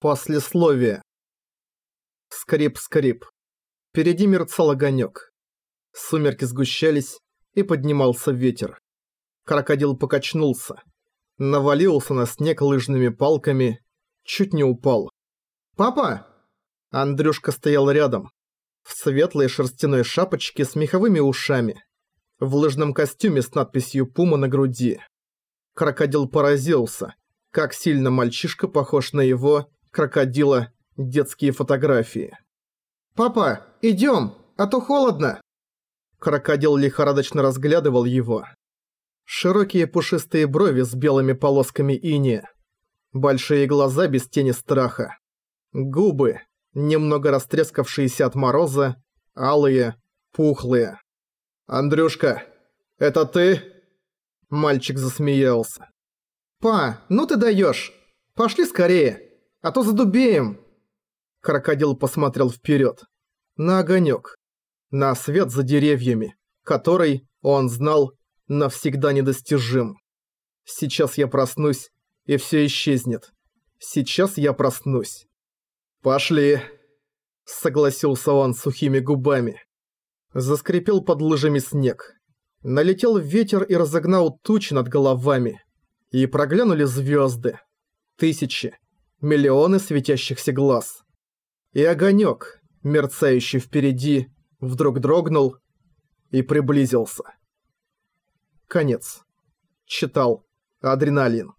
Послесловие. Скрип-скрип. Впереди мерцал огонек. Сумерки сгущались, и поднимался ветер. Крокодил покачнулся. Навалился на снег лыжными палками, чуть не упал. «Папа!» Андрюшка стоял рядом. В светлой шерстяной шапочке с меховыми ушами. В лыжном костюме с надписью «Пума» на груди. Крокодил поразился, как сильно мальчишка похож на его, крокодила, детские фотографии. «Папа, идём, а то холодно!» Крокодил лихорадочно разглядывал его. Широкие пушистые брови с белыми полосками ини. Большие глаза без тени страха. Губы, немного растрескавшиеся от мороза, алые, пухлые. «Андрюшка, это ты?» Мальчик засмеялся. «Па, ну ты даёшь! Пошли скорее, а то задубеем!» Крокодил посмотрел вперед, на огонек, на свет за деревьями, который, он знал, навсегда недостижим. Сейчас я проснусь, и все исчезнет. Сейчас я проснусь. «Пошли!» – согласился он сухими губами. Заскрипел под лыжами снег. Налетел ветер и разогнал тучи над головами. И проглянули звезды. Тысячи, миллионы светящихся глаз. И огонек, мерцающий впереди, вдруг дрогнул и приблизился. Конец. Читал. Адреналин.